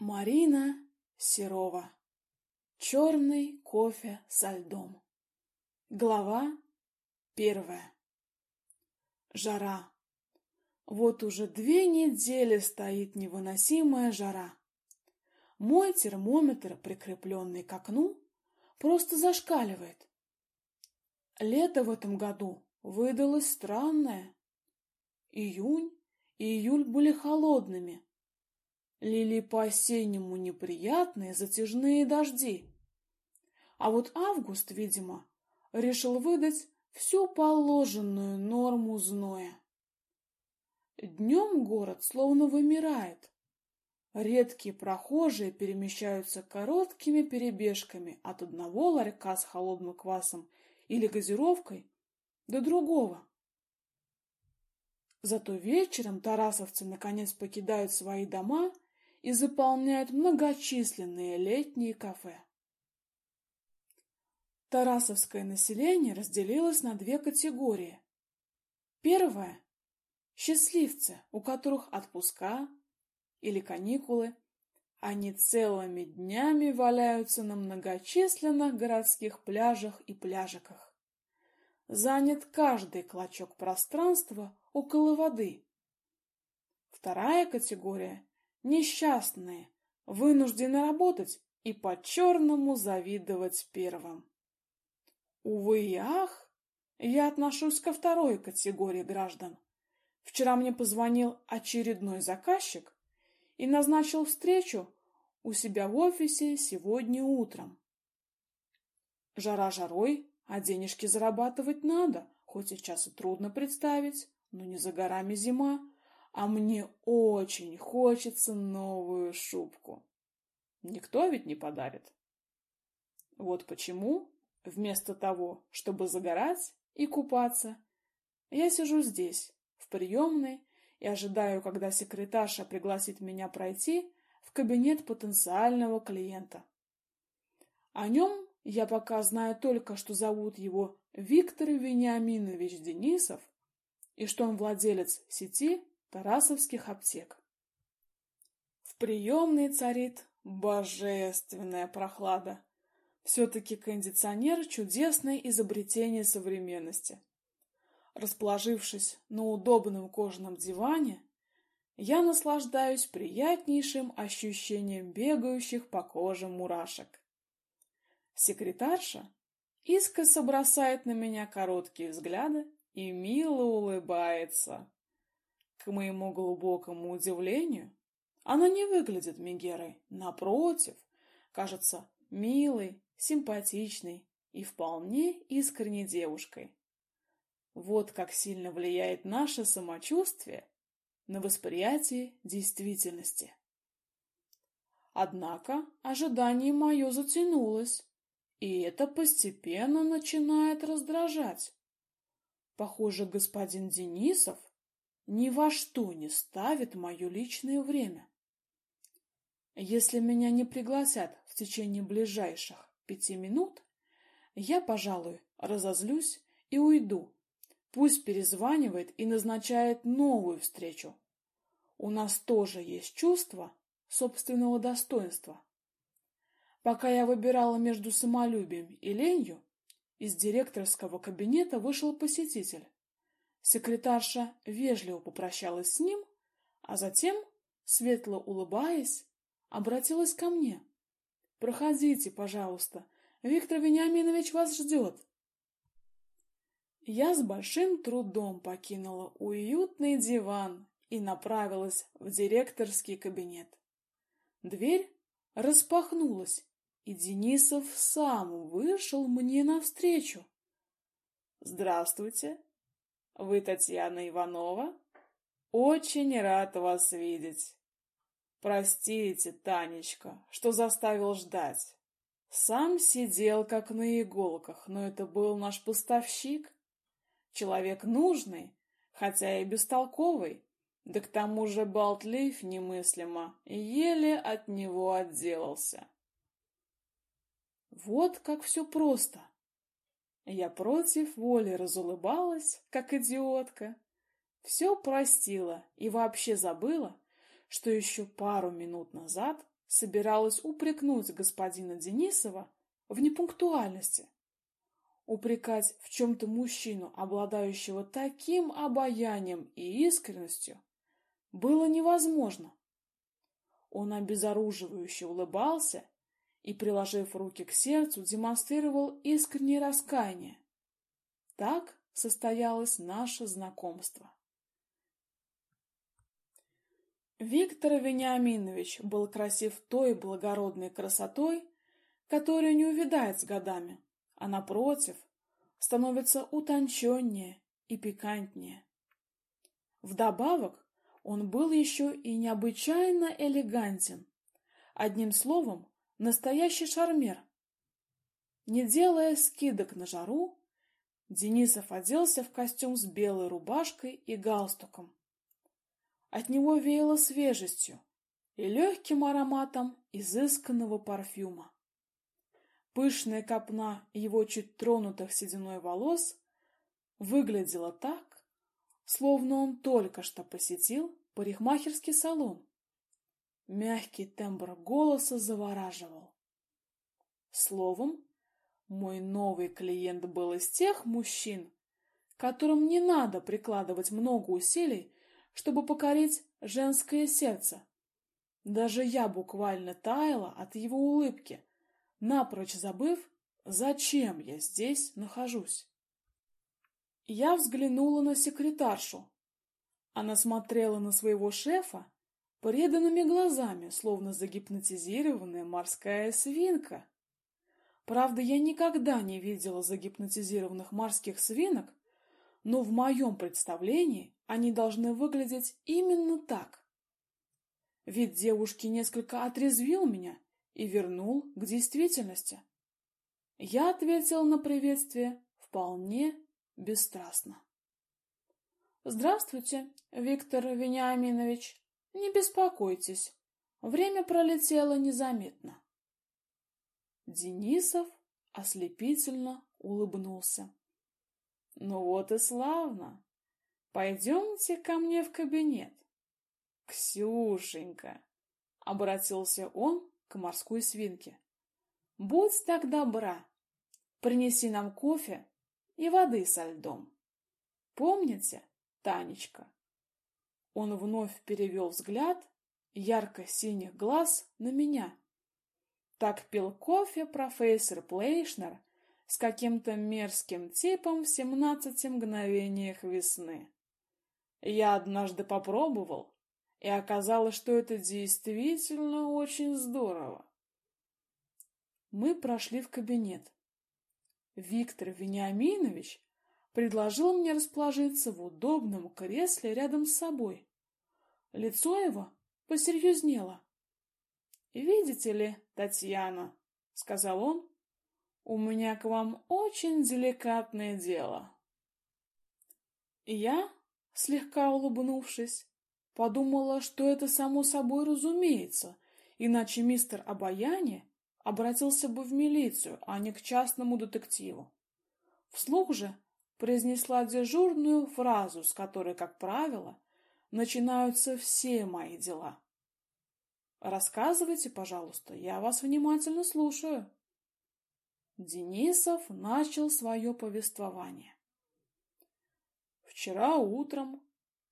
Марина Серова. Черный кофе со льдом. Глава первая. Жара. Вот уже две недели стоит невыносимая жара. Мой термометр, прикрепленный к окну, просто зашкаливает. Лето в этом году выдалось странное. Июнь и июль были холодными, лили по-осеннему неприятные затяжные дожди. А вот август, видимо, решил выдать всю положенную норму зноя. Днем город словно вымирает. Редкие прохожие перемещаются короткими перебежками от одного ларька с холодным квасом или газировкой до другого. Зато вечером тарасовцы наконец покидают свои дома и заполняют многочисленные летние кафе. Тарасовское население разделилось на две категории. Первая – счастливцы, у которых отпуска или каникулы. Они целыми днями валяются на многочисленных городских пляжах и пляжиках. Занят каждый клочок пространства около воды. Вторая категория несчастные, вынуждены работать и по-черному завидовать первым. Увы и ах, я отношусь ко второй категории граждан. Вчера мне позвонил очередной заказчик и назначил встречу у себя в офисе сегодня утром. Жара жарой, а денежки зарабатывать надо, хоть сейчас и трудно представить, но не за горами зима а мне очень хочется новую шубку. Никто ведь не подарит. Вот почему, вместо того, чтобы загорать и купаться, я сижу здесь, в приемной, и ожидаю, когда секретарша пригласит меня пройти в кабинет потенциального клиента. О нем я пока знаю только, что зовут его Виктор Вениаминович Денисов и что он владелец сети тарасовских аптек. В приемной царит божественная прохлада. Все-таки кондиционер — чудесное изобретение современности. Расположившись на удобном кожаном диване, я наслаждаюсь приятнейшим ощущением бегающих по коже мурашек. Секретарша искоса бросает на меня короткие взгляды и мило улыбается. К моему глубокому удивлению, она не выглядит Мегерой. Напротив, кажется милой, симпатичной и вполне искренней девушкой. Вот как сильно влияет наше самочувствие на восприятие действительности. Однако ожидание мое затянулось, и это постепенно начинает раздражать. Похоже, господин Денисов ни во что не ставит мое личное время. Если меня не пригласят в течение ближайших пяти минут, я, пожалуй, разозлюсь и уйду. Пусть перезванивает и назначает новую встречу. У нас тоже есть чувство собственного достоинства. Пока я выбирала между самолюбием и ленью, из директорского кабинета вышел посетитель. Секретарша вежливо попрощалась с ним, а затем, светло улыбаясь, обратилась ко мне. «Проходите, пожалуйста, Виктор Вениаминович вас ждет». Я с большим трудом покинула уютный диван и направилась в директорский кабинет. Дверь распахнулась, и Денисов сам вышел мне навстречу. «Здравствуйте!» Вы Татьяна Иванова? Очень рад вас видеть. Простите, Танечка, что заставил ждать. Сам сидел как на иголках, но это был наш поставщик. Человек нужный, хотя и бестолковый, да к тому же болтлив немыслимо, и еле от него отделался. Вот как все просто. Я против воли разулыбалась, как идиотка. Все простила и вообще забыла, что еще пару минут назад собиралась упрекнуть господина Денисова в непунктуальности. Упрекать в чем-то мужчину, обладающего таким обаянием и искренностью, было невозможно. Он обезоруживающе улыбался и, приложив руки к сердцу, демонстрировал искреннее раскаяние. Так состоялось наше знакомство. Виктор Вениаминович был красив той благородной красотой, которую не увядает с годами, а напротив, становится утонченнее и пикантнее. Вдобавок, он был еще и необычайно элегантен. Одним словом, настоящий шармер. Не делая скидок на жару, Денисов оделся в костюм с белой рубашкой и галстуком. От него веяло свежестью и легким ароматом изысканного парфюма. Пышная копна его чуть тронутых сединой волос выглядела так, словно он только что посетил парикмахерский салон. Мягкий тембр голоса завораживал. Словом, мой новый клиент был из тех мужчин, которым не надо прикладывать много усилий, чтобы покорить женское сердце. Даже я буквально таяла от его улыбки, напрочь забыв, зачем я здесь нахожусь. Я взглянула на секретаршу. Она смотрела на своего шефа преданными глазами, словно загипнотизированная морская свинка. Правда, я никогда не видела загипнотизированных морских свинок, но в моем представлении они должны выглядеть именно так. Вид девушки несколько отрезвил меня и вернул к действительности. Я ответил на приветствие вполне бесстрастно. Здравствуйте, Виктор Вениаминович. Не беспокойтесь, время пролетело незаметно. Денисов ослепительно улыбнулся. Ну вот и славно. Пойдемте ко мне в кабинет. Ксюшенька, обратился он к морской свинке. Будь так добра, принеси нам кофе и воды со льдом. Помните, Танечка? Он вновь перевел взгляд ярко-синих глаз на меня. Так пил кофе профессор Плейшнер с каким-то мерзким типом в семнадцати мгновениях весны. Я однажды попробовал, и оказалось, что это действительно очень здорово. Мы прошли в кабинет. Виктор Вениаминович предложил мне расположиться в удобном кресле рядом с собой. Лицо его посерьезнело. «Видите ли, Татьяна, — сказал он, — у меня к вам очень деликатное дело». Я, слегка улыбнувшись, подумала, что это само собой разумеется, иначе мистер Обаяние обратился бы в милицию, а не к частному детективу. Вслух же произнесла дежурную фразу, с которой, как правило, начинаются все мои дела. Рассказывайте, пожалуйста, я вас внимательно слушаю. Денисов начал свое повествование. Вчера утром,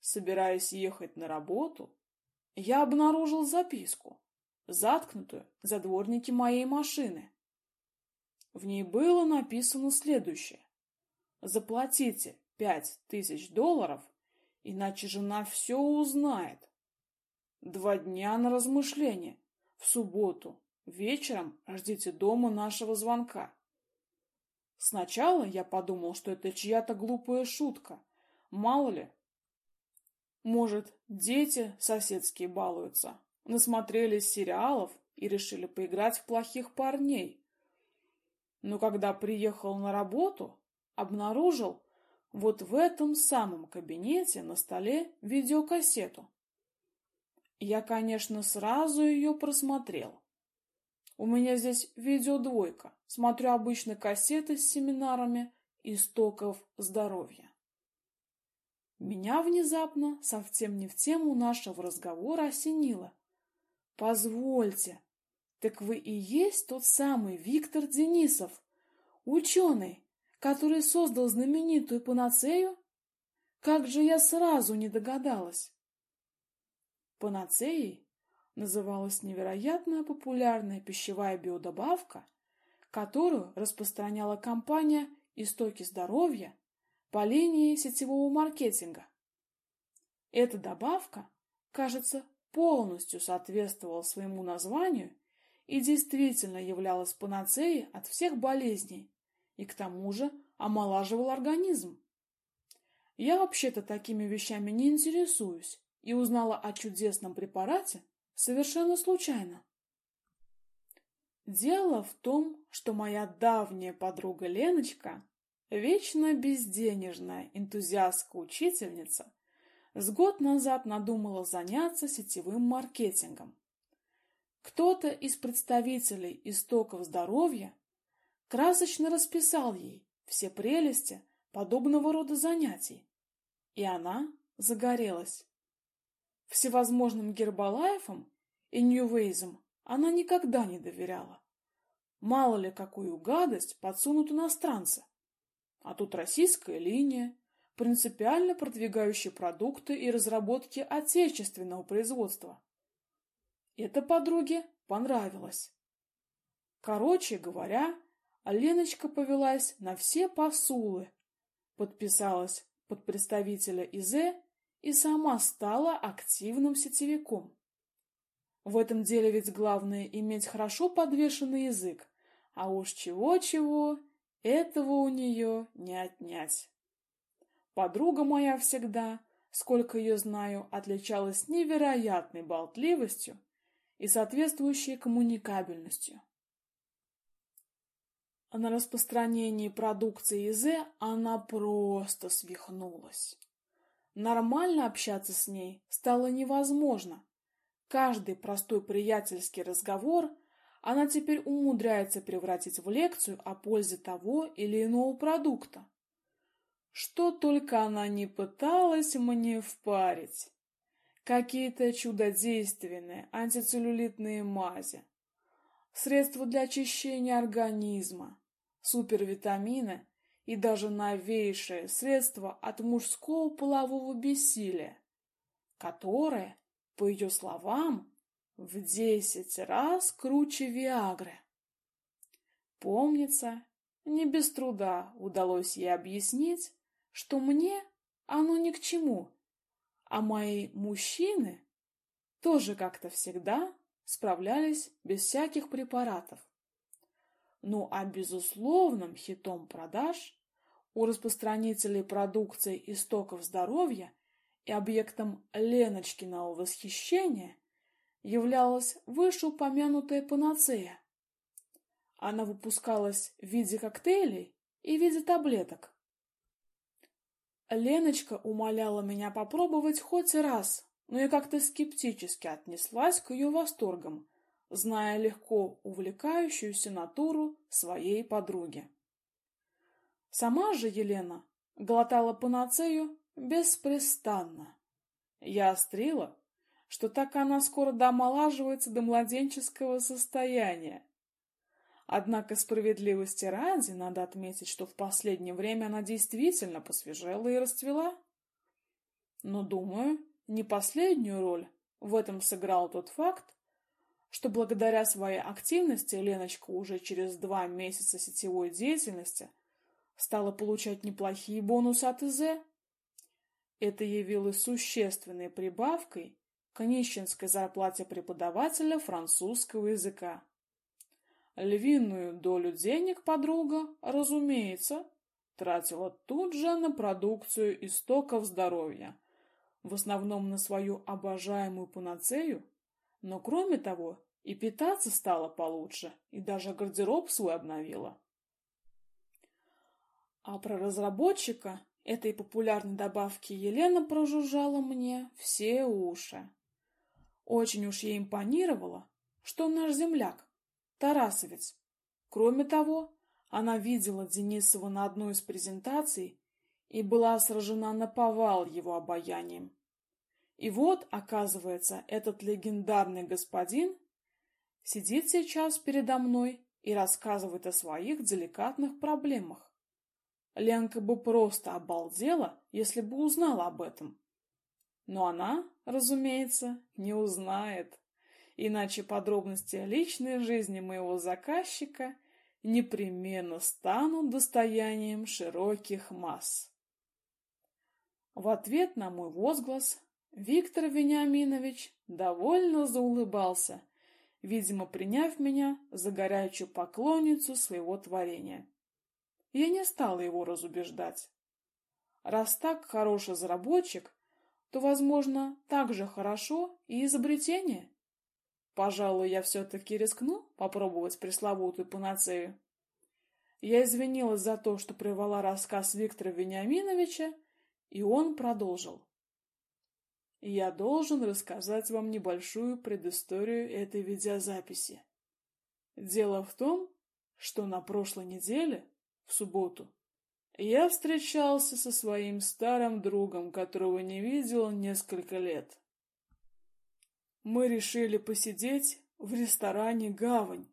собираясь ехать на работу, я обнаружил записку, заткнутую за дворники моей машины. В ней было написано следующее. Заплатите пять тысяч долларов, иначе жена все узнает. Два дня на размышление. В субботу. Вечером ждите дома нашего звонка. Сначала я подумал, что это чья-то глупая шутка. Мало ли. Может, дети соседские балуются. Насмотрелись сериалов и решили поиграть в плохих парней. Но когда приехал на работу, обнаружил вот в этом самом кабинете на столе видеокассету. Я, конечно, сразу ее просмотрел. У меня здесь видеодвойка. Смотрю обычно кассеты с семинарами истоков здоровья. Меня внезапно, совсем не в тему нашего разговора, осенило. Позвольте, так вы и есть тот самый Виктор Денисов, ученый, который создал знаменитую панацею? Как же я сразу не догадалась? Панацеей называлась невероятно популярная пищевая биодобавка, которую распространяла компания «Истоки здоровья» по линии сетевого маркетинга. Эта добавка, кажется, полностью соответствовала своему названию и действительно являлась панацеей от всех болезней, и к тому же омолаживала организм. Я вообще-то такими вещами не интересуюсь и узнала о чудесном препарате совершенно случайно. Дело в том, что моя давняя подруга Леночка, вечно безденежная энтузиастка-учительница, с год назад надумала заняться сетевым маркетингом. Кто-то из представителей истоков здоровья красочно расписал ей все прелести подобного рода занятий, и она загорелась. Всевозможным гербалайфам и ньювейзам она никогда не доверяла. Мало ли какую гадость подсунут иностранцы. А тут российская линия, принципиально продвигающая продукты и разработки отечественного производства. Это подруге понравилось. Короче говоря, Леночка повелась на все посулы, подписалась под представителя ИЗ и сама стала активным сетевиком. В этом деле ведь главное иметь хорошо подвешенный язык, а уж чего-чего, этого у нее не отнять. Подруга моя всегда, сколько ее знаю, отличалась невероятной болтливостью и соответствующей коммуникабельностью. А на распространении продукции ИЗ она просто свихнулась. Нормально общаться с ней стало невозможно. Каждый простой приятельский разговор она теперь умудряется превратить в лекцию о пользе того или иного продукта. Что только она не пыталась мне впарить. Какие-то чудодейственные антицеллюлитные мази, средства для очищения организма, супервитамины и даже новейшее средство от мужского полового бессилия, которое, по ее словам, в десять раз круче Виагры. Помнится, не без труда удалось ей объяснить, что мне оно ни к чему, а мои мужчины тоже как-то всегда справлялись без всяких препаратов. Ну а безусловным хитом продаж у распространителей продукции истоков здоровья и объектом Леночкиного восхищения являлась вышеупомянутая панацея. Она выпускалась в виде коктейлей и в виде таблеток. Леночка умоляла меня попробовать хоть раз, но я как-то скептически отнеслась к ее восторгам, зная легко увлекающуюся натуру своей подруги. Сама же Елена глотала панацею беспрестанно. Я острила, что так она скоро домолаживается до младенческого состояния. Однако справедливости ради надо отметить, что в последнее время она действительно посвежела и расцвела. Но, думаю, не последнюю роль в этом сыграл тот факт, что благодаря своей активности Леночка уже через два месяца сетевой деятельности стала получать неплохие бонусы от ИЗ. Это явилось существенной прибавкой к нищенской зарплате преподавателя французского языка. Львиную долю денег подруга, разумеется, тратила тут же на продукцию истоков здоровья, в основном на свою обожаемую панацею но кроме того, и питаться стала получше, и даже гардероб свой обновила. А про разработчика этой популярной добавки Елена прожужжала мне все уши. Очень уж ей импонировало, что он наш земляк, Тарасовец. Кроме того, она видела Денисова на одной из презентаций и была сражена на повал его обаянием. И вот, оказывается, этот легендарный господин сидит сейчас передо мной и рассказывает о своих деликатных проблемах. Ленка бы просто обалдела, если бы узнала об этом. Но она, разумеется, не узнает, иначе подробности личной жизни моего заказчика непременно станут достоянием широких масс. В ответ на мой возглас Виктор Вениаминович довольно заулыбался, видимо, приняв меня за горячую поклонницу своего творения. Я не стала его разубеждать. Раз так хороший разработчик, то, возможно, так же хорошо и изобретение. Пожалуй, я все-таки рискну попробовать пресловутую панацею. Я извинилась за то, что прервала рассказ Виктора Вениаминовича, и он продолжил. Я должен рассказать вам небольшую предысторию этой видеозаписи. Дело в том, что на прошлой неделе, в субботу, я встречался со своим старым другом, которого не видел несколько лет. Мы решили посидеть в ресторане «Гавань».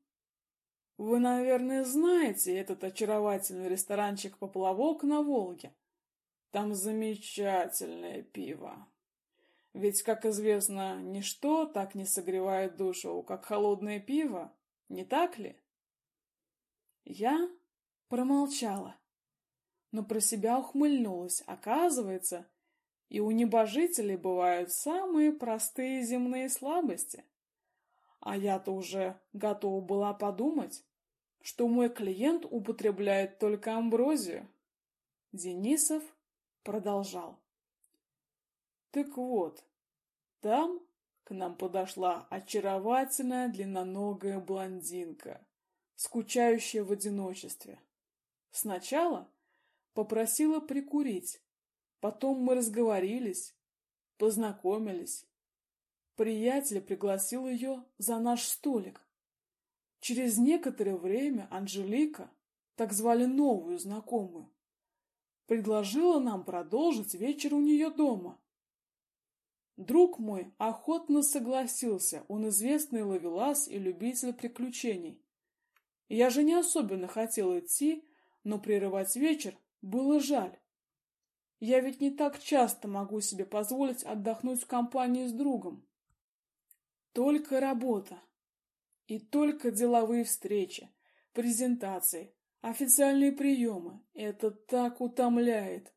Вы, наверное, знаете этот очаровательный ресторанчик «Поплавок» на Волге. Там замечательное пиво. Ведь, как известно, ничто так не согревает душу, как холодное пиво, не так ли? Я промолчала, но про себя ухмыльнулась. Оказывается, и у небожителей бывают самые простые земные слабости. А я-то уже готова была подумать, что мой клиент употребляет только амброзию. Денисов продолжал. Так вот, там к нам подошла очаровательная длинноногая блондинка, скучающая в одиночестве. Сначала попросила прикурить, потом мы разговорились, познакомились. Приятель пригласил ее за наш столик. Через некоторое время Анжелика, так звали новую знакомую, предложила нам продолжить вечер у нее дома. Друг мой охотно согласился, он известный ловелас и любитель приключений. Я же не особенно хотел идти, но прерывать вечер было жаль. Я ведь не так часто могу себе позволить отдохнуть в компании с другом. Только работа. И только деловые встречи, презентации, официальные приемы. Это так утомляет.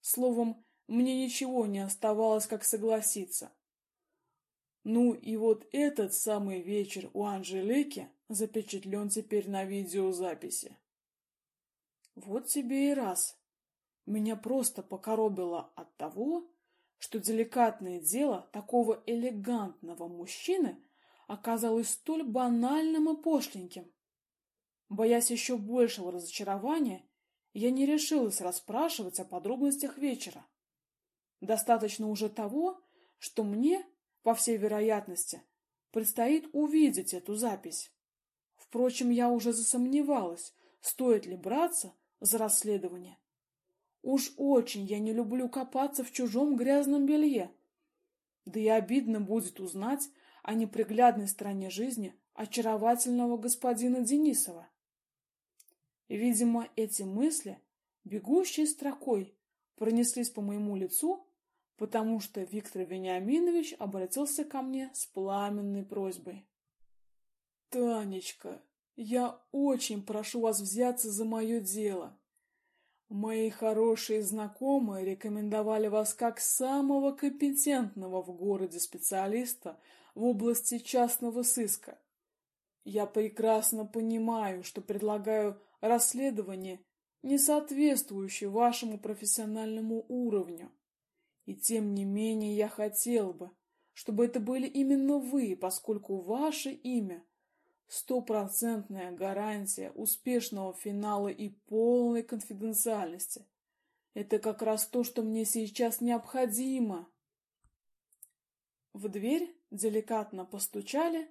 Словом, мне ничего не оставалось, как согласиться. Ну и вот этот самый вечер у Анжелики запечатлен теперь на видеозаписи. Вот тебе и раз. Меня просто покоробило от того, что деликатное дело такого элегантного мужчины оказалось столь банальным и пошленьким. Боясь еще большего разочарования, я не решилась расспрашивать о подробностях вечера. Достаточно уже того, что мне, по всей вероятности, предстоит увидеть эту запись. Впрочем, я уже засомневалась, стоит ли браться за расследование. Уж очень я не люблю копаться в чужом грязном белье. Да и обидно будет узнать о неприглядной стороне жизни очаровательного господина Денисова. Видимо, эти мысли, бегущие строкой, пронеслись по моему лицу, потому что Виктор Вениаминович обратился ко мне с пламенной просьбой. «Танечка, я очень прошу вас взяться за мое дело. Мои хорошие знакомые рекомендовали вас как самого компетентного в городе специалиста в области частного сыска. Я прекрасно понимаю, что предлагаю расследование, не соответствующее вашему профессиональному уровню. И тем не менее я хотел бы, чтобы это были именно вы, поскольку ваше имя — стопроцентная гарантия успешного финала и полной конфиденциальности. Это как раз то, что мне сейчас необходимо. В дверь деликатно постучали,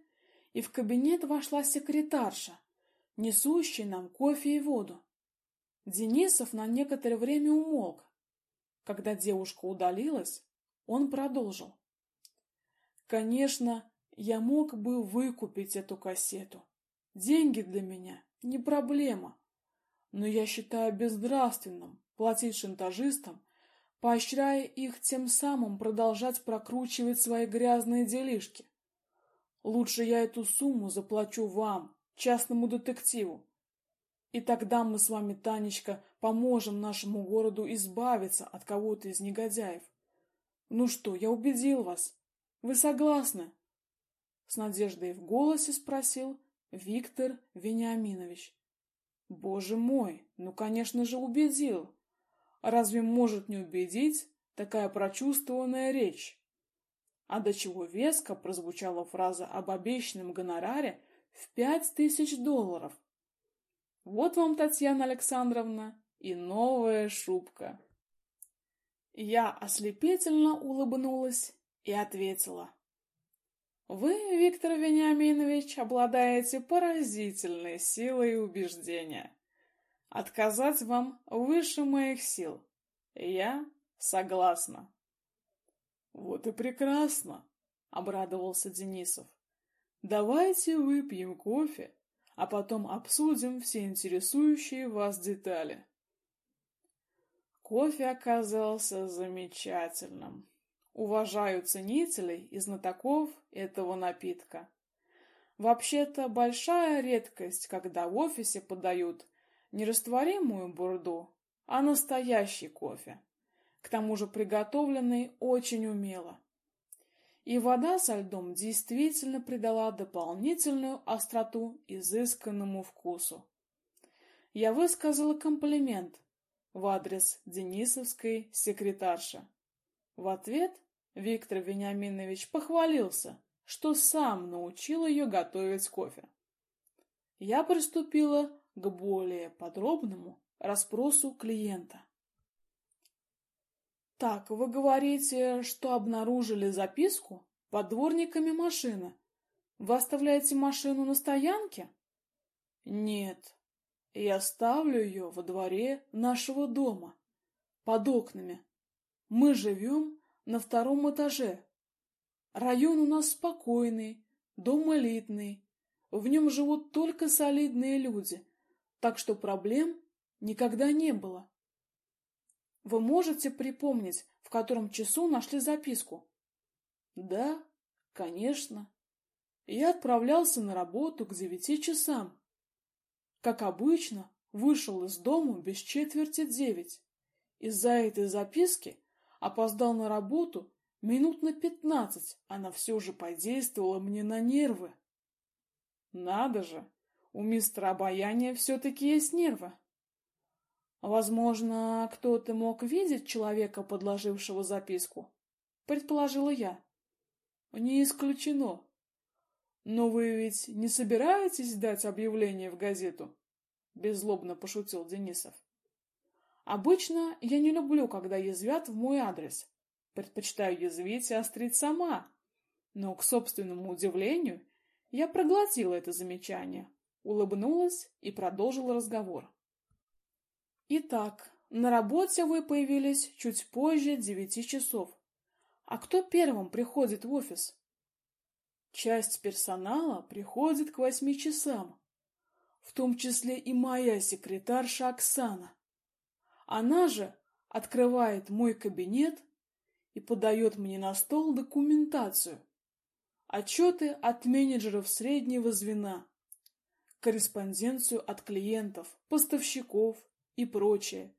и в кабинет вошла секретарша, несущая нам кофе и воду. Денисов на некоторое время умолк, когда девушка удалилась, он продолжил. Конечно, я мог бы выкупить эту кассету. Деньги для меня не проблема. Но я считаю безнравственным платить шантажистам, поощряя их тем самым продолжать прокручивать свои грязные делишки. Лучше я эту сумму заплачу вам, частному детективу. И тогда мы с вами, Танечка, поможем нашему городу избавиться от кого-то из негодяев. Ну что, я убедил вас. Вы согласны? С надеждой в голосе спросил Виктор Вениаминович. Боже мой, ну, конечно же, убедил. Разве может не убедить такая прочувствованная речь? А до чего веско прозвучала фраза об обещанном гонораре в пять тысяч долларов. Вот вам, Татьяна Александровна, и новая шубка. Я ослепительно улыбнулась и ответила. Вы, Виктор Вениаминович, обладаете поразительной силой убеждения. Отказать вам выше моих сил. Я согласна. Вот и прекрасно, обрадовался Денисов. Давайте выпьем кофе, а потом обсудим все интересующие вас детали. Кофе оказался замечательным. Уважаю ценителей и знатоков этого напитка. Вообще-то большая редкость, когда в офисе подают не растворимую бурду, а настоящий кофе, к тому же приготовленный очень умело. И вода со льдом действительно придала дополнительную остроту изысканному вкусу. Я высказала комплимент в адрес Денисовской секретарши. В ответ Виктор Вениаминович похвалился, что сам научил ее готовить кофе. Я приступила к более подробному расспросу клиента. Так, вы говорите, что обнаружили записку под дворниками машины. Вы оставляете машину на стоянке? Нет, я ставлю ее во дворе нашего дома, под окнами. Мы живем на втором этаже. Район у нас спокойный, дом элитный. В нем живут только солидные люди, так что проблем никогда не было. Вы можете припомнить, в котором часу нашли записку? Да, конечно. Я отправлялся на работу к девяти часам. Как обычно, вышел из дома без четверти девять. Из-за этой записки опоздал на работу минут на пятнадцать, она все же подействовала мне на нервы. Надо же, у мистера обаяния все-таки есть нервы. Возможно, кто-то мог видеть человека, подложившего записку, предположила я. Не исключено. Но вы ведь не собираетесь дать объявление в газету? Беззлобно пошутил Денисов. Обычно я не люблю, когда язвят в мой адрес. Предпочитаю язвить и острить сама. Но, к собственному удивлению, я проглотила это замечание, улыбнулась и продолжила разговор. Итак, на работе вы появились чуть позже девяти часов. А кто первым приходит в офис? Часть персонала приходит к восьми часам, в том числе и моя секретарша Оксана. Она же открывает мой кабинет и подает мне на стол документацию, отчеты от менеджеров среднего звена, корреспонденцию от клиентов, поставщиков и прочее.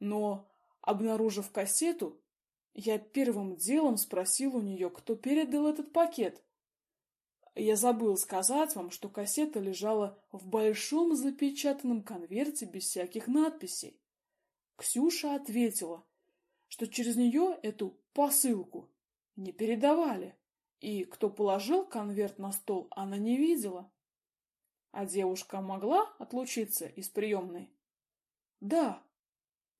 Но, обнаружив кассету, я первым делом спросил у нее, кто передал этот пакет. Я забыл сказать вам, что кассета лежала в большом запечатанном конверте без всяких надписей. Ксюша ответила, что через нее эту посылку не передавали, и кто положил конверт на стол, она не видела. А девушка могла отлучиться из приемной? Да,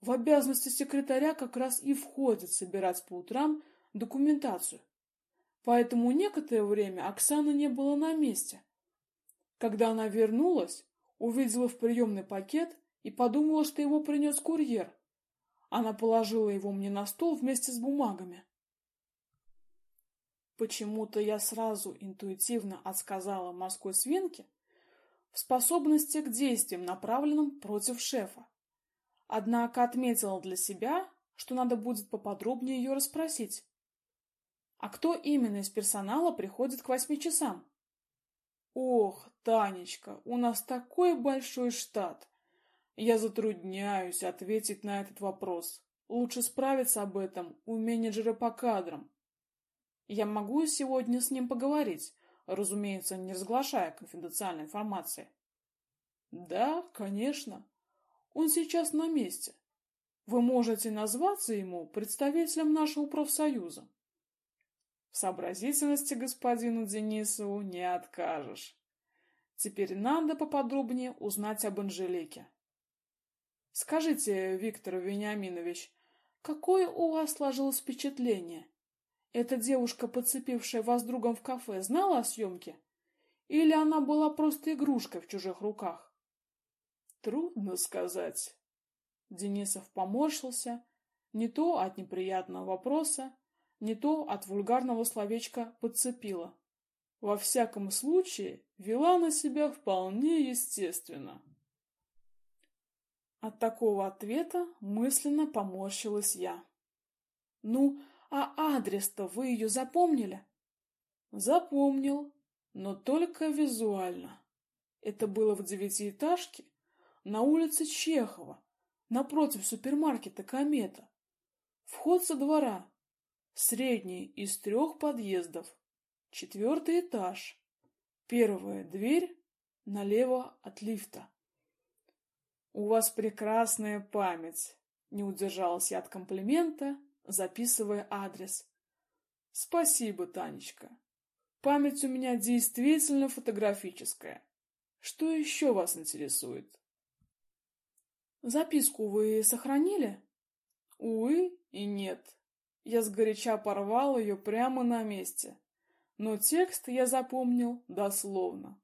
в обязанности секретаря как раз и входит собирать по утрам документацию. Поэтому некоторое время Оксана не была на месте. Когда она вернулась, увидела в приемный пакет и подумала, что его принес курьер. Она положила его мне на стол вместе с бумагами. Почему-то я сразу интуитивно отсказала морской свинке в способности к действиям, направленным против шефа. Однако отметила для себя, что надо будет поподробнее ее расспросить. А кто именно из персонала приходит к восьми часам? Ох, Танечка, у нас такой большой штат. Я затрудняюсь ответить на этот вопрос. Лучше справиться об этом у менеджера по кадрам. Я могу сегодня с ним поговорить, разумеется, не разглашая конфиденциальной информации. Да, конечно. Он сейчас на месте. Вы можете назваться ему представителем нашего профсоюза. В сообразительности господину Денисову не откажешь. Теперь надо поподробнее узнать об Анжелике. Скажите, Виктор Вениаминович, какое у вас сложилось впечатление? Эта девушка, подцепившая вас другом в кафе, знала о съемке? Или она была просто игрушкой в чужих руках? Трудно сказать. Денисов поморщился, не то от неприятного вопроса, не то от вульгарного словечка «подцепила». Во всяком случае, вела на себя вполне естественно. От такого ответа мысленно поморщилась я. Ну, а адрес-то вы ее запомнили? Запомнил, но только визуально. Это было в девятиэтажке на улице Чехова, напротив супермаркета «Комета». Вход со двора. Средний из трех подъездов. Четвертый этаж. Первая дверь налево от лифта. У вас прекрасная память. Не удержалась я от комплимента, записывая адрес. Спасибо, Танечка. Память у меня действительно фотографическая. Что еще вас интересует? Записку вы сохранили? Увы и нет. Я сгоряча порвал ее прямо на месте. Но текст я запомнил дословно.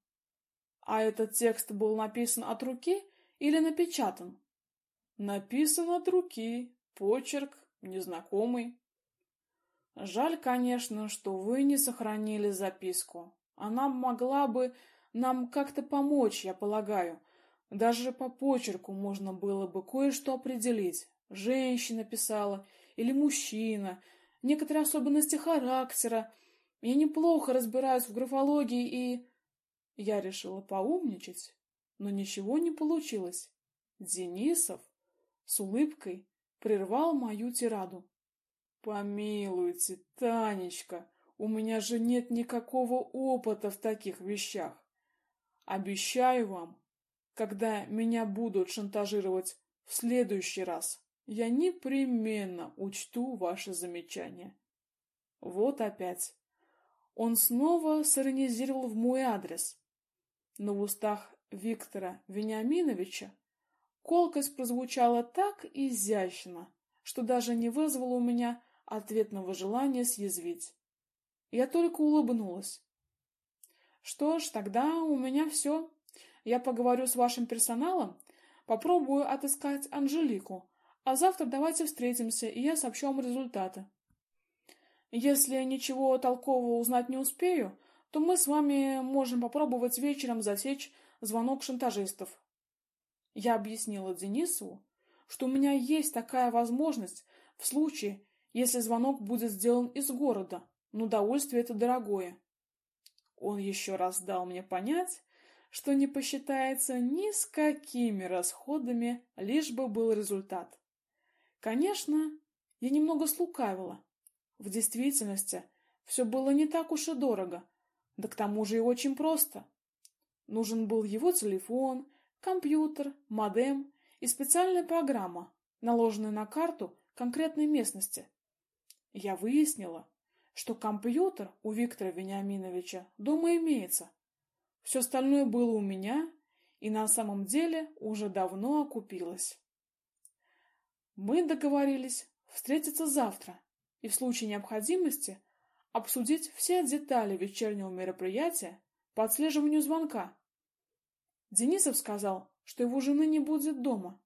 А этот текст был написан от руки или напечатан? Написан от руки, почерк незнакомый. Жаль, конечно, что вы не сохранили записку. Она могла бы нам как-то помочь, я полагаю. Даже по почерку можно было бы кое-что определить. Женщина писала или мужчина, некоторые особенности характера. Я неплохо разбираюсь в графологии и... Я решила поумничать, но ничего не получилось. Денисов с улыбкой прервал мою тираду. Помилуйте, Танечка, у меня же нет никакого опыта в таких вещах. Обещаю вам, когда меня будут шантажировать в следующий раз, я непременно учту ваши замечания. Вот опять. Он снова сиронизировал в мой адрес. Но в устах Виктора Вениаминовича Колкость прозвучала так изящно, что даже не вызвала у меня ответного желания съязвить. Я только улыбнулась. Что ж, тогда у меня все. Я поговорю с вашим персоналом, попробую отыскать Анжелику, а завтра давайте встретимся, и я сообщу вам результаты. Если ничего толкового узнать не успею, то мы с вами можем попробовать вечером засечь звонок шантажистов. Я объяснила Денису, что у меня есть такая возможность в случае, если звонок будет сделан из города, но удовольствие это дорогое. Он еще раз дал мне понять, что не посчитается ни с какими расходами, лишь бы был результат. Конечно, я немного слукавила. В действительности все было не так уж и дорого, да к тому же и очень просто. Нужен был его телефон, компьютер, модем и специальная программа, наложенная на карту конкретной местности. Я выяснила, что компьютер у Виктора Вениаминовича дома имеется. Все остальное было у меня и на самом деле уже давно окупилось. Мы договорились встретиться завтра и в случае необходимости обсудить все детали вечернего мероприятия по отслеживанию звонка. Денисов сказал, что его жены не будет дома.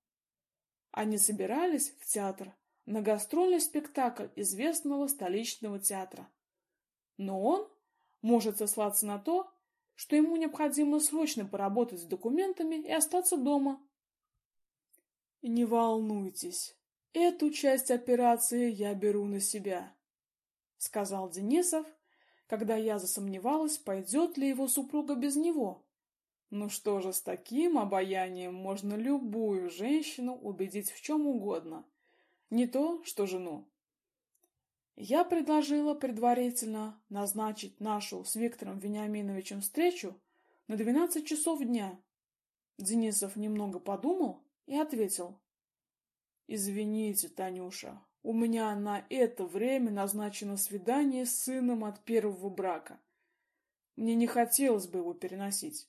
Они собирались в театр на гастрольный спектакль известного столичного театра. но он может сослаться на то, что ему необходимо срочно поработать с документами и остаться дома. Не волнуйтесь, эту часть операции я беру на себя, сказал Денисов, когда я засомневалась, пойдет ли его супруга без него. Ну что же, с таким обаянием можно любую женщину убедить в чем угодно. Не то, что жену. Я предложила предварительно назначить нашу с Виктором Вениаминовичем встречу на двенадцать часов дня. Денисов немного подумал и ответил. «Извините, Танюша, у меня на это время назначено свидание с сыном от первого брака. Мне не хотелось бы его переносить.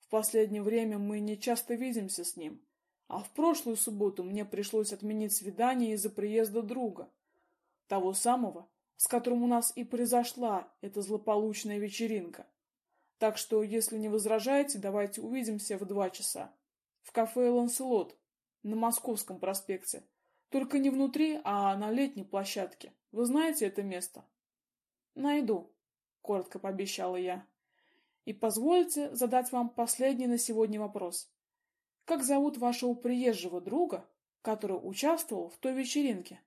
В последнее время мы не часто видимся с ним, а в прошлую субботу мне пришлось отменить свидание из-за приезда друга, того самого, с которым у нас и произошла эта злополучная вечеринка. Так что, если не возражаете, давайте увидимся в два часа. В кафе «Ланселот» на Московском проспекте. Только не внутри, а на летней площадке. Вы знаете это место? Найду, коротко пообещала я. И позвольте задать вам последний на сегодня вопрос. Как зовут вашего приезжего друга, который участвовал в той вечеринке?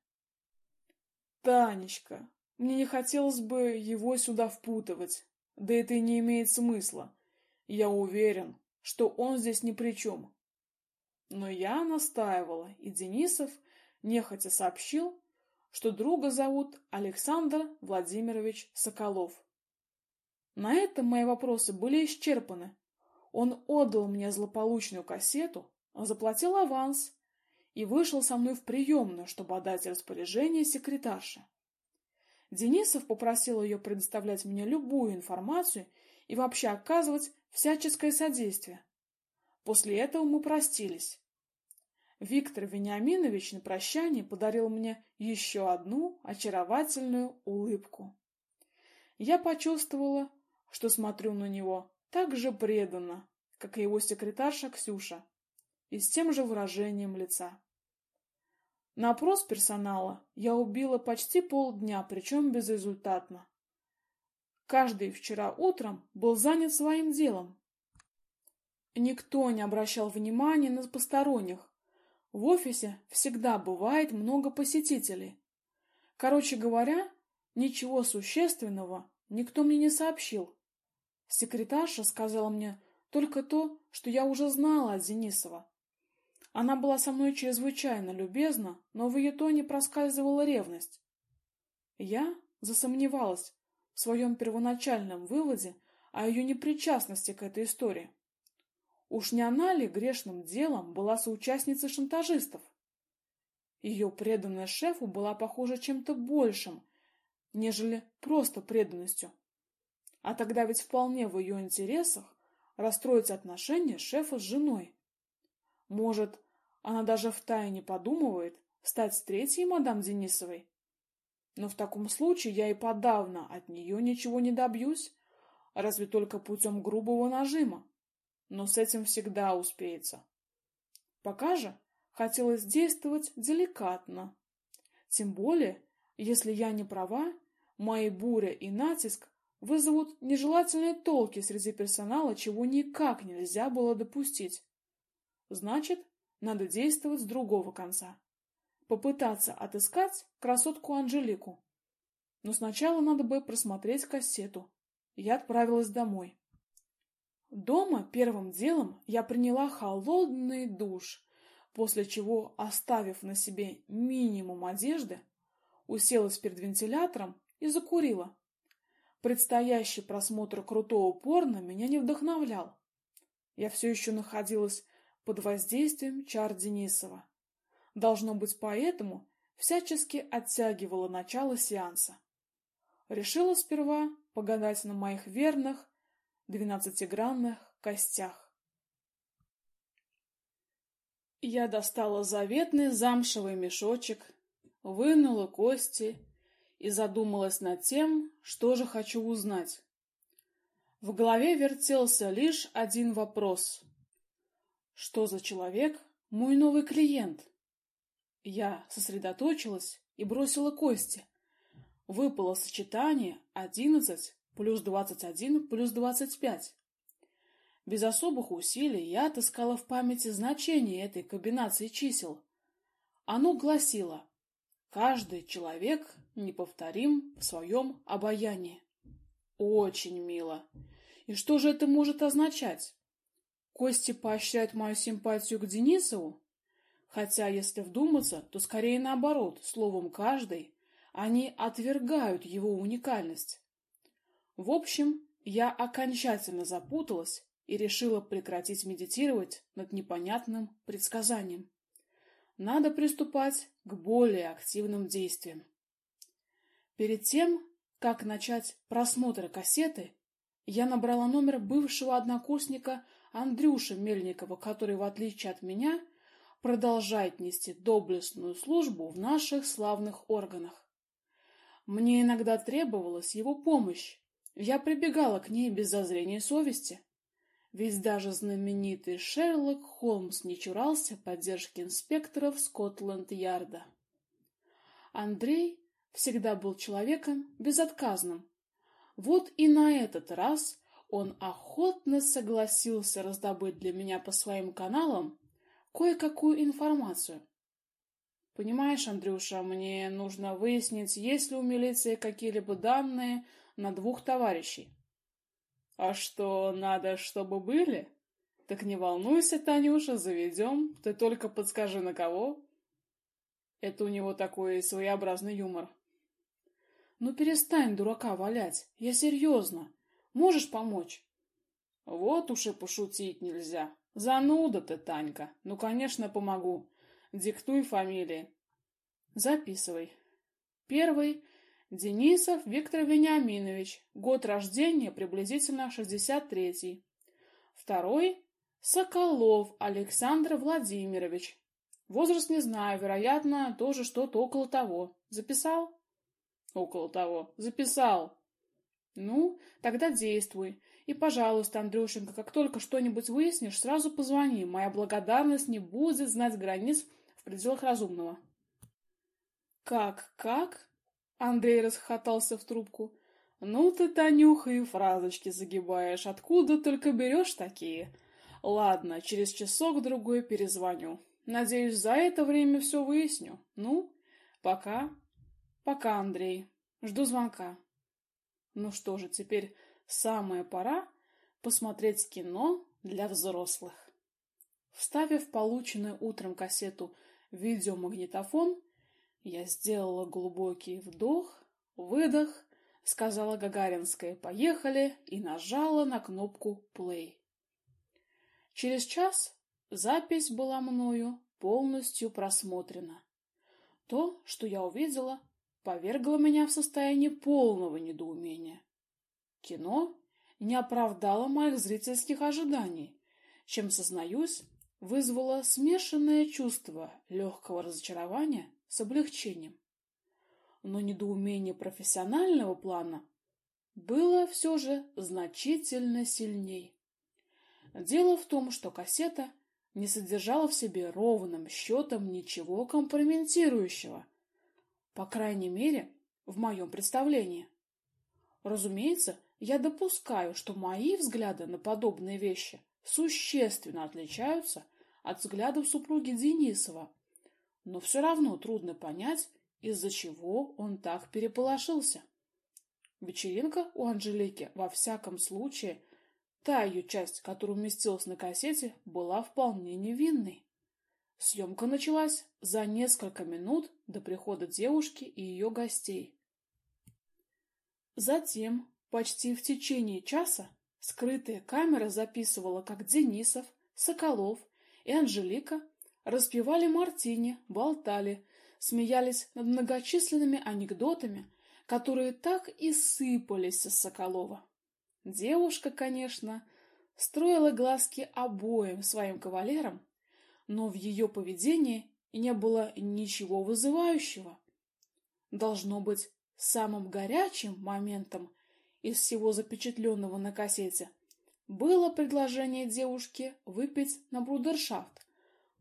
Танечка, мне не хотелось бы его сюда впутывать. Да это и не имеет смысла. Я уверен, что он здесь ни при чем. Но я настаивала, и Денисов нехотя сообщил, что друга зовут Александр Владимирович Соколов. На этом мои вопросы были исчерпаны. Он отдал мне злополучную кассету, заплатил аванс и вышел со мной в приемную, чтобы отдать распоряжение секретарше. Денисов попросил ее предоставлять мне любую информацию и вообще оказывать всяческое содействие. После этого мы простились. Виктор Вениаминович на прощание подарил мне еще одну очаровательную улыбку. Я почувствовала, что смотрю на него так же преданно, как и его секретарша Ксюша, и с тем же выражением лица. На опрос персонала я убила почти полдня, причем безрезультатно. Каждый вчера утром был занят своим делом. Никто не обращал внимания на посторонних, в офисе всегда бывает много посетителей. Короче говоря, ничего существенного никто мне не сообщил. Секретарша сказала мне только то, что я уже знала от Денисова. Она была со мной чрезвычайно любезна, но в ее тоне проскальзывала ревность. Я засомневалась в своем первоначальном выводе о ее непричастности к этой истории. Уж не она ли грешным делом была соучастницей шантажистов? Ее преданность шефу была похожа чем-то большим, нежели просто преданностью. А тогда ведь вполне в ее интересах расстроить отношения шефа с женой. Может, она даже втайне подумывает стать третьей мадам Денисовой? Но в таком случае я и подавно от нее ничего не добьюсь, разве только путем грубого нажима но с этим всегда успеется. Пока же хотелось действовать деликатно. Тем более, если я не права, мои буря и натиск вызовут нежелательные толки среди персонала, чего никак нельзя было допустить. Значит, надо действовать с другого конца. Попытаться отыскать красотку Анжелику. Но сначала надо бы просмотреть кассету. Я отправилась домой. Дома первым делом я приняла холодный душ, после чего, оставив на себе минимум одежды, уселась перед вентилятором и закурила. Предстоящий просмотр крутого порно меня не вдохновлял. Я все еще находилась под воздействием чар Денисова. Должно быть, поэтому всячески оттягивала начало сеанса. Решила сперва погадать на моих верных двенадцатигранных костях. Я достала заветный замшевый мешочек, вынула кости и задумалась над тем, что же хочу узнать. В голове вертелся лишь один вопрос. Что за человек мой новый клиент? Я сосредоточилась и бросила кости. выпало сочетание 11 плюс 21 плюс 25. Без особых усилий я отыскала в памяти значение этой комбинации чисел. Оно гласило «Каждый человек неповторим в своем обаянии». Очень мило. И что же это может означать? Кости поощряют мою симпатию к Денисову? Хотя, если вдуматься, то скорее наоборот, словом «каждый» они отвергают его уникальность. В общем, я окончательно запуталась и решила прекратить медитировать над непонятным предсказанием. Надо приступать к более активным действиям. Перед тем, как начать просмотр кассеты, я набрала номер бывшего однокурсника Андрюши Мельникова, который, в отличие от меня, продолжает нести доблестную службу в наших славных органах. Мне иногда требовалась его помощь. Я прибегала к ней без зазрения совести. Ведь даже знаменитый Шерлок Холмс не чурался поддержки инспекторов Скотланд-Ярда. Андрей всегда был человеком безотказным. Вот и на этот раз он охотно согласился раздобыть для меня по своим каналам кое-какую информацию. Понимаешь, Андрюша, мне нужно выяснить, есть ли у милиции какие-либо данные на двух товарищей. А что надо, чтобы были? Так не волнуйся, Танюша, заведем. Ты только подскажи, на кого. Это у него такой своеобразный юмор. Ну перестань дурака валять. Я серьезно. Можешь помочь? Вот уж и пошутить нельзя. Зануда ты, Танька. Ну, конечно, помогу. Диктуй фамилии. Записывай. Первый Денисов Виктор Вениаминович, год рождения приблизительно 63-й. Второй – Соколов Александр Владимирович. Возраст не знаю, вероятно, тоже что-то около того. Записал? Около того. Записал. Ну, тогда действуй. И, пожалуйста, Андрюшенька, как только что-нибудь выяснишь, сразу позвони. Моя благодарность не будет знать границ в пределах разумного. Как, как? Андрей расхохотался в трубку. «Ну ты, Танюха, и фразочки загибаешь. Откуда только берешь такие? Ладно, через часок-другой перезвоню. Надеюсь, за это время все выясню. Ну, пока. Пока, Андрей. Жду звонка». Ну что же, теперь самая пора посмотреть кино для взрослых. Вставив полученную утром кассету в видеомагнитофон, я сделала глубокий вдох, выдох, сказала Гагаринская «Поехали» и нажала на кнопку «Плей». Через час запись была мною полностью просмотрена. То, что я увидела, повергло меня в состояние полного недоумения. Кино не оправдало моих зрительских ожиданий, чем, сознаюсь, вызвало смешанное чувство легкого разочарования с облегчением. Но недоумение профессионального плана было все же значительно сильней. Дело в том, что кассета не содержала в себе ровным счетом ничего компрометирующего, по крайней мере, в моем представлении. Разумеется, я допускаю, что мои взгляды на подобные вещи существенно отличаются от взглядов супруги Денисова, но все равно трудно понять, из-за чего он так переполошился. Вечеринка у Анжелики, во всяком случае, та ее часть, которая уместилась на кассете, была вполне невинной. Съемка началась за несколько минут до прихода девушки и ее гостей. Затем, почти в течение часа, скрытая камера записывала, как Денисов, Соколов и Анжелика распивали мартини, болтали, смеялись над многочисленными анекдотами, которые так и сыпались с Соколова. Девушка, конечно, строила глазки обоим своим кавалерам, но в ее поведении не было ничего вызывающего. Должно быть, самым горячим моментом из всего запечатленного на кассете было предложение девушки выпить на брудершафт,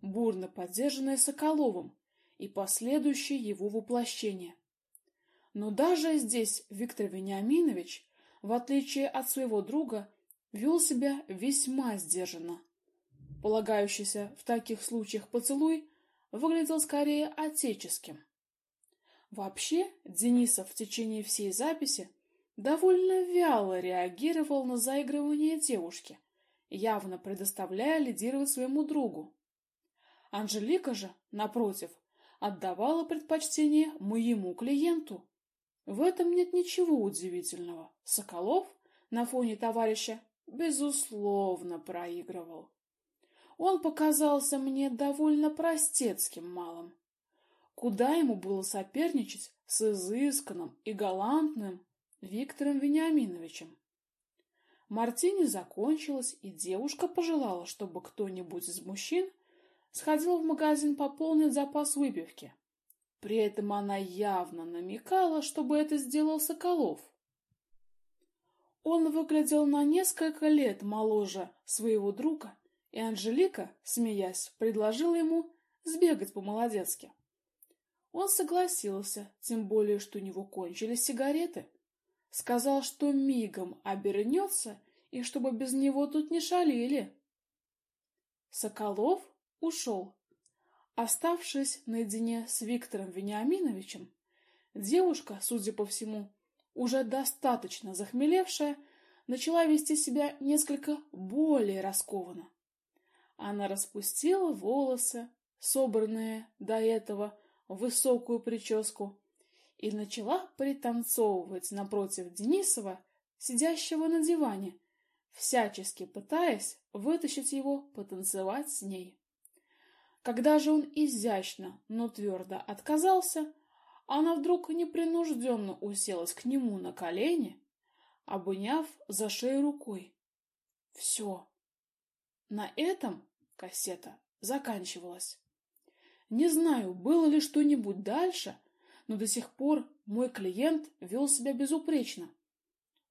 бурно поддержанное Соколовым, и последующее его воплощение. Но даже здесь Виктор Вениаминович, в отличие от своего друга, вел себя весьма сдержанно. Полагающийся в таких случаях поцелуй выглядел скорее отеческим. Вообще, Денисов в течение всей записи довольно вяло реагировал на заигрывание девушки, явно предоставляя лидировать своему другу. Анжелика же, напротив, отдавала предпочтение моему клиенту. В этом нет ничего удивительного. Соколов на фоне товарища безусловно проигрывал. Он показался мне довольно простецким малым. Куда ему было соперничать с изысканным и галантным Виктором Вениаминовичем? Мартини закончилась, и девушка пожелала, чтобы кто-нибудь из мужчин сходил в магазин пополнить запас выпивки. При этом она явно намекала, чтобы это сделал Соколов. Он выглядел на несколько лет моложе своего друга, и Анжелика, смеясь, предложила ему сбегать по-молодецки. Он согласился, тем более, что у него кончились сигареты. Сказал, что мигом обернется, и чтобы без него тут не шалили. Соколов ушел. Оставшись наедине с Виктором Вениаминовичем, девушка, судя по всему, уже достаточно захмелевшая, начала вести себя несколько более раскованно. Она распустила волосы, собранные до этого в высокую прическу, и начала пританцовывать напротив Денисова, сидящего на диване, всячески пытаясь вытащить его потанцевать с ней. Когда же он изящно, но твердо отказался, она вдруг непринужденно уселась к нему на колени, обняв за шею рукой. Все. На этом кассета заканчивалась. Не знаю, было ли что-нибудь дальше, но до сих пор мой клиент вел себя безупречно.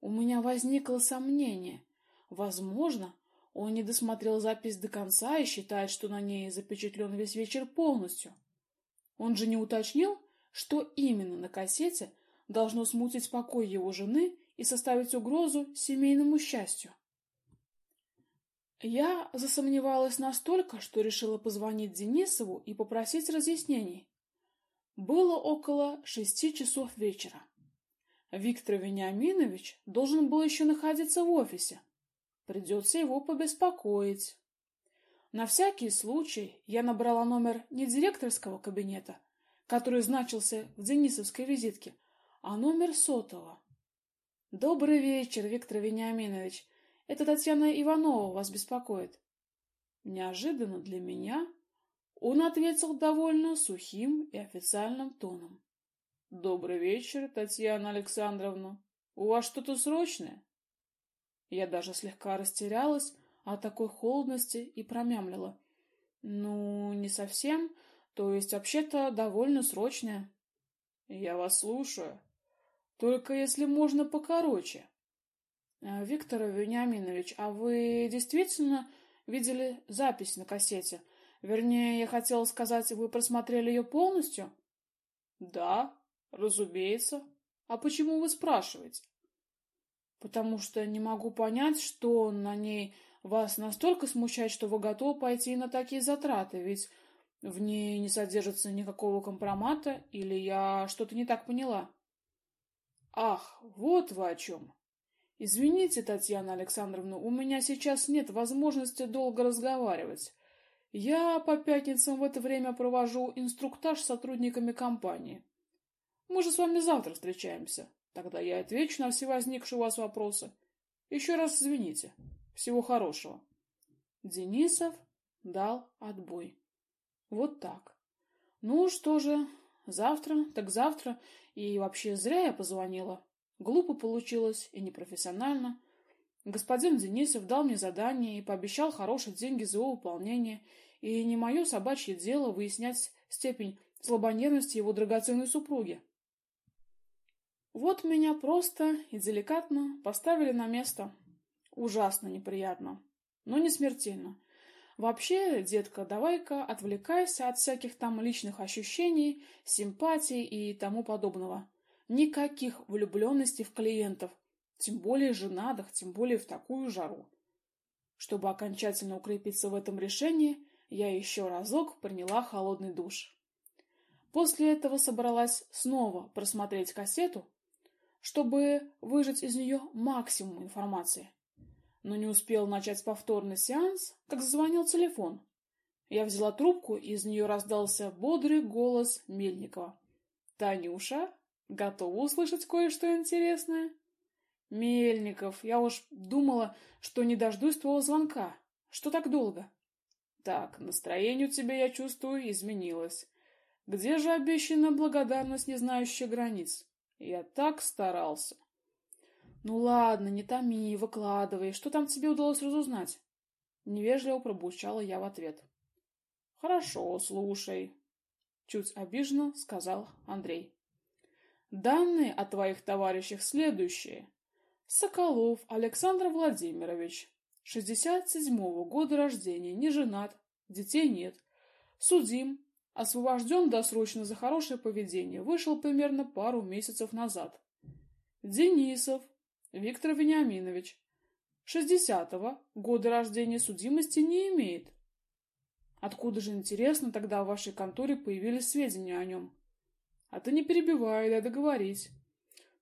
У меня возникло сомнение. Возможно, он не досмотрел запись до конца и считает, что на ней запечатлен весь вечер полностью. Он же не уточнил, что именно на кассете должно смутить покой его жены и составить угрозу семейному счастью. Я засомневалась настолько, что решила позвонить Денисову и попросить разъяснений. Было около шести часов вечера. Виктор Вениаминович должен был еще находиться в офисе. Придется его побеспокоить. На всякий случай я набрала номер не директорского кабинета, который значился в Денисовской визитке, а номер сотового. Добрый вечер, Виктор Вениаминович. Это Татьяна Иванова вас беспокоит. Неожиданно для меня он ответил довольно сухим и официальным тоном. Добрый вечер, Татьяна Александровна. У вас что-то срочное? Я даже слегка растерялась от такой холодности и промямлила. Ну, не совсем, то есть вообще-то довольно срочное. Я вас слушаю. Только если можно покороче. Э, Виктор Вениаминович, а вы действительно видели запись на кассете? Вернее, я хотела сказать, вы просмотрели ее полностью? Да, разумеется. А почему вы спрашиваете? Потому что не могу понять, что на ней вас настолько смущает, что вы готовы пойти на такие затраты, ведь в ней не содержится никакого компромата, или я что-то не так поняла? Ах, вот вы о чем. Извините, Татьяна Александровна, у меня сейчас нет возможности долго разговаривать. Я по пятницам в это время провожу инструктаж с сотрудниками компании. Мы же с вами завтра встречаемся. Тогда я отвечу на все возникшие у вас вопросы. Еще раз извините. Всего хорошего. Денисов дал отбой. Вот так. Ну что же, завтра, так завтра. И вообще зря я позвонила. Глупо получилось и непрофессионально. Господин Денисов дал мне задание и пообещал хорошие деньги за его выполнение, и не мое собачье дело выяснять степень слабонервности его драгоценной супруги. Вот меня просто и деликатно поставили на место. Ужасно неприятно, но не смертельно. Вообще, детка, давай-ка отвлекайся от всяких там личных ощущений, симпатий и тому подобного. Никаких влюбленностей в клиентов, тем более женатых, тем более в такую жару. Чтобы окончательно укрепиться в этом решении, я еще разок приняла холодный душ. После этого собралась снова просмотреть кассету, чтобы выжать из нее максимум информации. Но не успел начать повторный сеанс, как зазвонил телефон. Я взяла трубку, и из нее раздался бодрый голос Мельникова. «Танюша, готова услышать кое-что интересное?» «Мельников, я уж думала, что не дождусь твоего звонка. Что так долго?» «Так, настроение у тебя, я чувствую, изменилось. Где же обещанная благодарность, не знающая границ? Я так старался». «Ну ладно, не томи, выкладывай. Что там тебе удалось разузнать?» Невежливо пробурчала я в ответ. Хорошо, слушай, чуть обиженно сказал Андрей. Данные о твоих товарищах следующие. Соколов Александр Владимирович, 67-го года рождения, не женат, детей нет. Судим, освобожден досрочно за хорошее поведение, вышел примерно пару месяцев назад. Денисов Виктор Вениаминович, 60-го года рождения судимости не имеет, Откуда же, интересно, тогда в вашей конторе появились сведения о нем? А ты не перебивай, дай договорить.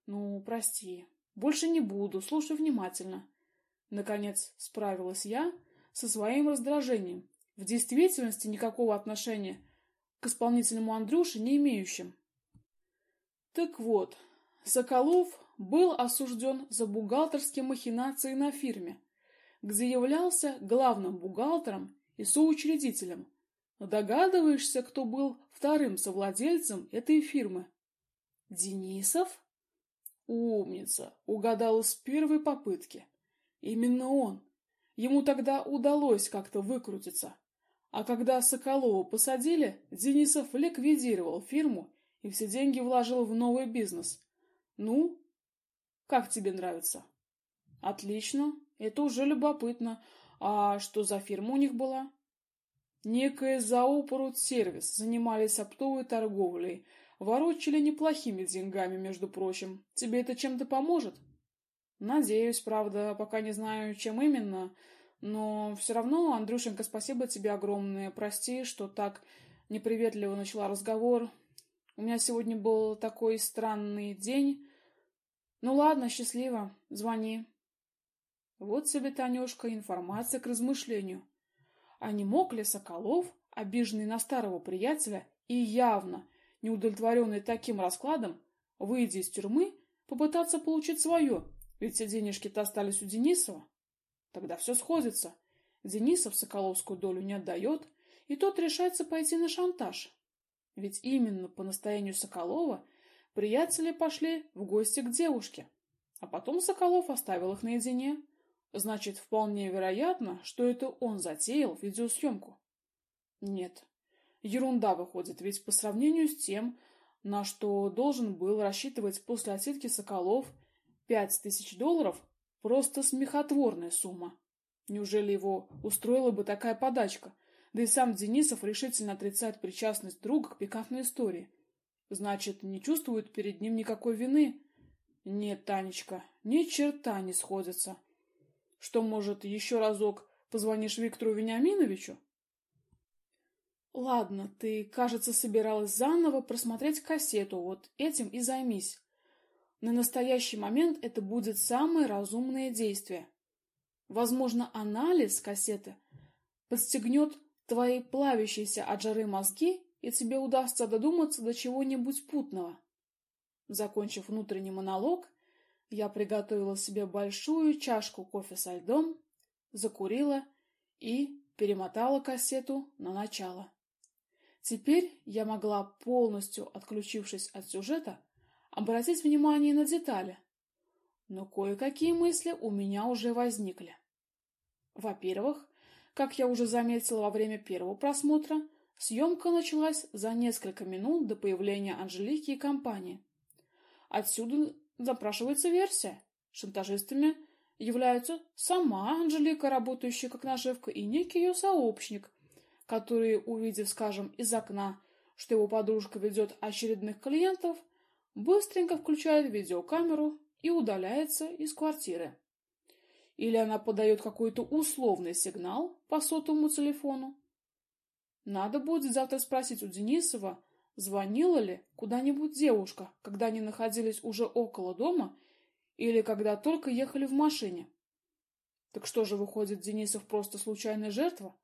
Ну, прости. Больше не буду, слушай внимательно. Наконец справилась я со своим раздражением, в действительности никакого отношения к исполнительному Андрюше не имеющим. Так вот, Соколов был осужден за бухгалтерские махинации на фирме, где являлся главным бухгалтером и соучредителем. Догадываешься, кто был вторым совладельцем этой фирмы? Денисов? Умница, угадала с первой попытки. Именно он. Ему тогда удалось как-то выкрутиться. А когда Соколова посадили, Денисов ликвидировал фирму и все деньги вложил в новый бизнес. Ну, как тебе нравится? Отлично, это уже любопытно. А что за фирма у них была? Некая Заупорут сервис, занимались оптовой торговлей, ворочали неплохими деньгами, между прочим. Тебе это чем-то поможет? Надеюсь, правда, пока не знаю, чем именно, но все равно, Андрюшенька, спасибо тебе огромное. Прости, что так неприветливо начала разговор. У меня сегодня был такой странный день. Ну ладно, счастливо. Звони. Вот себе, Танюшка, информация к размышлению. А не мог ли Соколов, обиженный на старого приятеля и явно неудовлетворенный таким раскладом, выйдя из тюрьмы, попытаться получить свое, ведь все денежки-то остались у Денисова? Тогда все сходится. Денисов Соколовскую долю не отдает, и тот решается пойти на шантаж. Ведь именно по настоянию Соколова приятели пошли в гости к девушке, а потом Соколов оставил их наедине. Значит, вполне вероятно, что это он затеял видеосъемку. Нет, ерунда выходит, ведь по сравнению с тем, на что должен был рассчитывать после отсидки Соколов, пять тысяч долларов – просто смехотворная сумма. Неужели его устроила бы такая подачка? Да и сам Денисов решительно отрицает причастность друга к пикантной истории. Значит, не чувствует перед ним никакой вины? Нет, Танечка, ни черта не сходится. Что, может, еще разок позвонишь Виктору Вениаминовичу? Ладно, ты, кажется, собиралась заново просмотреть кассету, вот этим и займись. На настоящий момент это будет самое разумное действие. Возможно, анализ кассеты подстегнет твои плавящиеся от жары мозги, и тебе удастся додуматься до чего-нибудь путного. Закончив внутренний монолог, я приготовила себе большую чашку кофе со льдом, закурила и перемотала кассету на начало. Теперь я могла, полностью отключившись от сюжета, обратить внимание на детали. Но кое-какие мысли у меня уже возникли. Во-первых, как я уже заметила во время первого просмотра, съемка началась за несколько минут до появления Анжелики и компании. Отсюда запрашивается версия. Шантажистами являются сама Анжелика, работающая как наживка, и некий ее сообщник, который, увидев, скажем, из окна, что его подружка ведет очередных клиентов, быстренько включает видеокамеру и удаляется из квартиры. Или она подает какой-то условный сигнал по сотовому телефону. Надо будет завтра спросить у Денисова, звонила ли куда-нибудь девушка, когда они находились уже около дома или когда только ехали в машине. Так что же выходит, Денисов просто случайная жертва?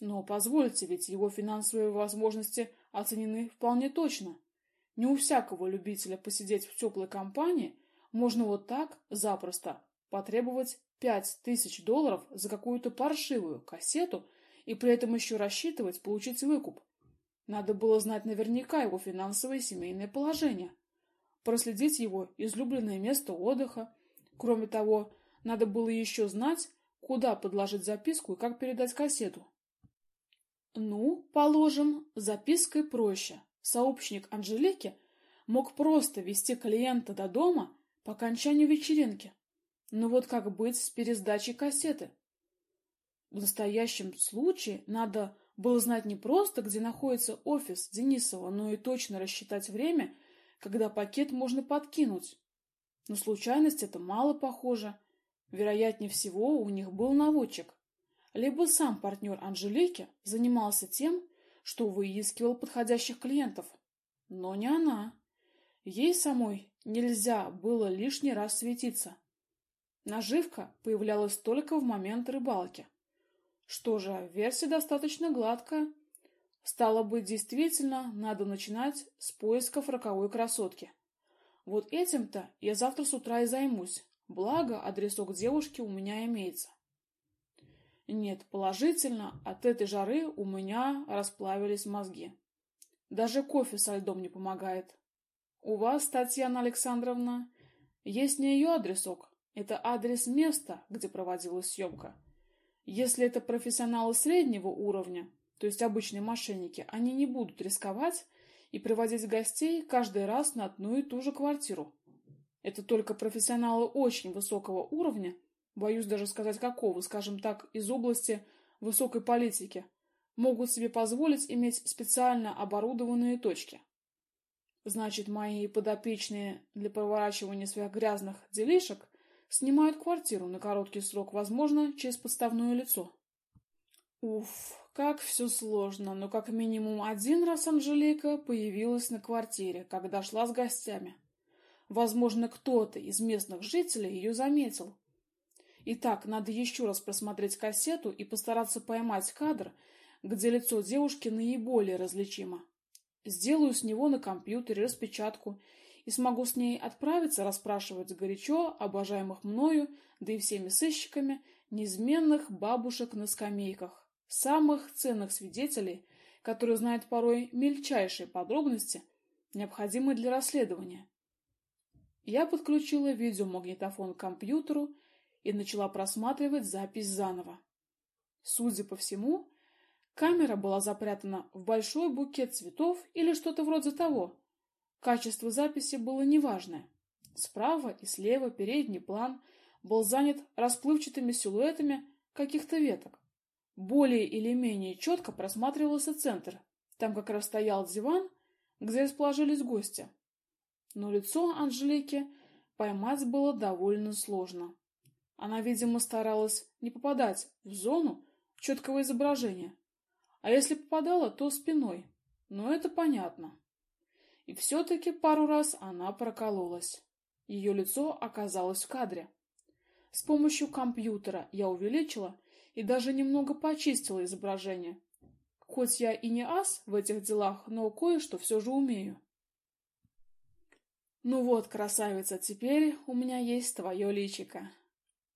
Но позвольте, ведь его финансовые возможности оценены вполне точно. Не у всякого любителя посидеть в теплой компании можно вот так запросто потребовать пять тысяч долларов за какую-то паршивую кассету и при этом еще рассчитывать получить выкуп. Надо было знать наверняка его финансовое и семейное положение, проследить его излюбленное место отдыха. Кроме того, надо было еще знать, куда подложить записку и как передать кассету. Ну, положим, запиской проще. Сообщник Анжелики мог просто вести клиента до дома по окончанию вечеринки. Но вот как быть с пересдачей кассеты? В настоящем случае надо было знать не просто, где находится офис Денисова, но и точно рассчитать время, когда пакет можно подкинуть. Но случайность это мало похоже. Вероятнее всего, у них был наводчик либо сам партнер Анжелики занимался тем, что выискивал подходящих клиентов. Но не она. Ей самой нельзя было лишний раз светиться. Наживка появлялась только в момент рыбалки. Что же, версия достаточно гладкая. Стало быть, действительно, надо начинать с поисков роковой красотки. Вот этим-то я завтра с утра и займусь. Благо, адресок девушки у меня имеется. Нет, положительно, от этой жары у меня расплавились мозги. Даже кофе со льдом не помогает. У вас, Татьяна Александровна, есть не ее адресок. Это адрес места, где проводилась съемка. Если это профессионалы среднего уровня, то есть обычные мошенники, они не будут рисковать и приводить гостей каждый раз на одну и ту же квартиру. Это только профессионалы очень высокого уровня боюсь даже сказать какого, скажем так, из области высокой политики, могут себе позволить иметь специально оборудованные точки. Значит, мои подопечные для проворачивания своих грязных делишек снимают квартиру на короткий срок, возможно, через подставное лицо. Уф, как все сложно, но как минимум один раз Анжелика появилась на квартире, когда шла с гостями. Возможно, кто-то из местных жителей ее заметил, Итак, надо еще раз просмотреть кассету и постараться поймать кадр, где лицо девушки наиболее различимо. Сделаю с него на компьютере распечатку и смогу с ней отправиться расспрашивать горячо обожаемых мною, да и всеми сыщиками, неизменных бабушек на скамейках, самых ценных свидетелей, которые знают порой мельчайшие подробности, необходимые для расследования. Я подключила видеомагнитофон к компьютеру и начала просматривать запись заново. Судя по всему, камера была запрятана в большой букет цветов или что-то вроде того. Качество записи было неважное. Справа и слева передний план был занят расплывчатыми силуэтами каких-то веток. Более или менее четко просматривался центр. Там как раз стоял диван, где расположились гости. Но лицо Анжелики поймать было довольно сложно. Она, видимо, старалась не попадать в зону четкого изображения. А если попадала, то спиной. Но это понятно. И все-таки пару раз она прокололась. Ее лицо оказалось в кадре. С помощью компьютера я увеличила и даже немного почистила изображение. Хоть я и не ас в этих делах, но кое-что все же умею. Ну вот, красавица, теперь у меня есть твое личико.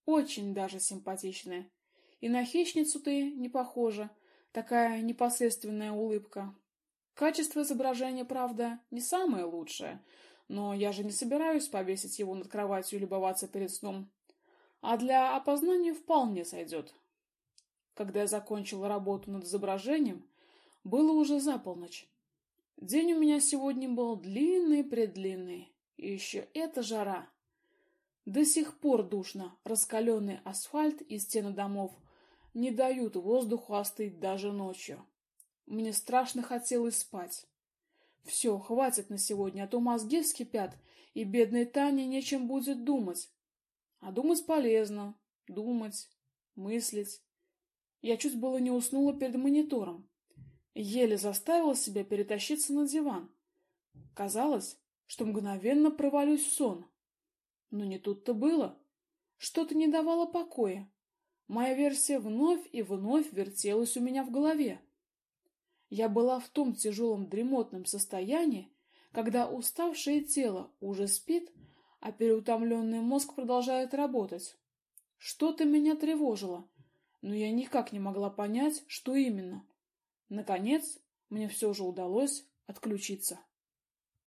Очень даже симпатичная. И на хищницу ты не похожа. Такая непосредственная улыбка. Качество изображения, правда, не самое лучшее, но я же не собираюсь повесить его над кроватью и любоваться перед сном. А для опознания вполне сойдет. Когда я закончила работу над изображением, было уже за полночь. День у меня сегодня был длинный-предлинный, и еще эта жара. До сих пор душно, раскаленный асфальт и стены домов не дают воздуху остыть даже ночью. Мне страшно хотелось спать. Все, хватит на сегодня, а то мозги вскипят, и бедной Тане нечем будет думать. А думать полезно. Думать, мыслить. Я чуть было не уснула перед монитором. Еле заставила себя перетащиться на диван. Казалось, что мгновенно провалюсь в сон. Но не тут-то было. Что-то не давало покоя. Моя версия вновь и вновь вертелась у меня в голове. Я была в том тяжелом дремотном состоянии, когда уставшее тело уже спит, а переутомленный мозг продолжает работать. Что-то меня тревожило, но я никак не могла понять, что именно. Наконец, мне все же удалось отключиться.